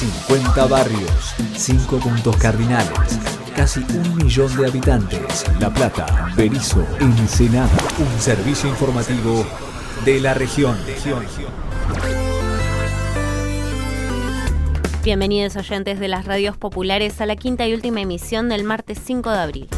50 barrios, 5 puntos cardinales, casi un millón de habitantes. La Plata, Berizo, Ensenada. Un servicio informativo de la región. Bienvenidos oyentes de las radios populares a la quinta y última emisión del martes 5 de abril.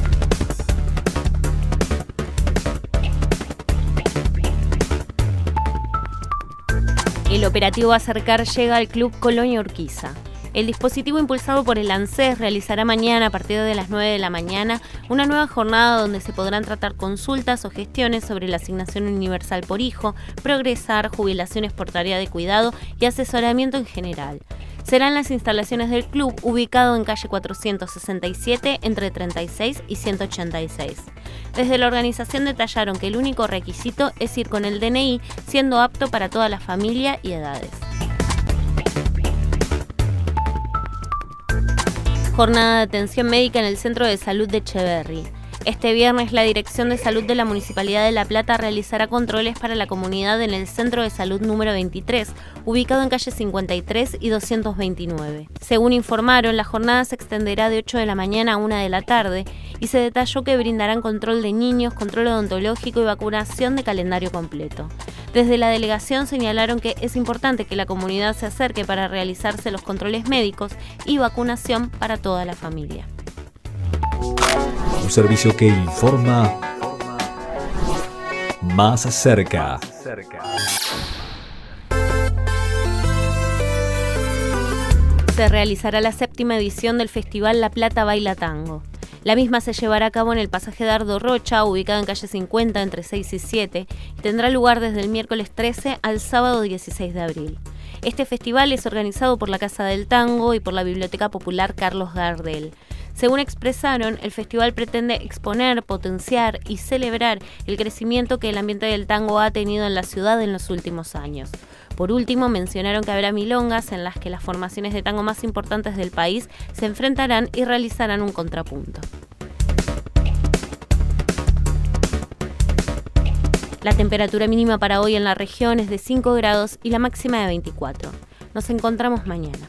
El operativo Acercar llega al Club Colonia Urquiza. El dispositivo impulsado por el ANSES realizará mañana a partir de las 9 de la mañana una nueva jornada donde se podrán tratar consultas o gestiones sobre la asignación universal por hijo, progresar, jubilaciones por tarea de cuidado y asesoramiento en general serán las instalaciones del club ubicado en calle 467 entre 36 y 186. Desde la organización detallaron que el único requisito es ir con el DNI siendo apto para toda la familia y edades. Jornada de atención médica en el Centro de Salud de Echeverry. Este viernes la Dirección de Salud de la Municipalidad de La Plata realizará controles para la comunidad en el Centro de Salud número 23, ubicado en calle 53 y 229. Según informaron, la jornada se extenderá de 8 de la mañana a 1 de la tarde y se detalló que brindarán control de niños, control odontológico y vacunación de calendario completo. Desde la delegación señalaron que es importante que la comunidad se acerque para realizarse los controles médicos y vacunación para toda la familia un servicio que informa más cerca. Se realizará la séptima edición del Festival La Plata Baila Tango. La misma se llevará a cabo en el pasaje Dardo Rocha, ubicado en calle 50 entre 6 y 7, y tendrá lugar desde el miércoles 13 al sábado 16 de abril. Este festival es organizado por la Casa del Tango y por la Biblioteca Popular Carlos Gardel. Según expresaron, el festival pretende exponer, potenciar y celebrar el crecimiento que el ambiente del tango ha tenido en la ciudad en los últimos años. Por último, mencionaron que habrá milongas en las que las formaciones de tango más importantes del país se enfrentarán y realizarán un contrapunto. La temperatura mínima para hoy en la región es de 5 grados y la máxima de 24. Nos encontramos mañana.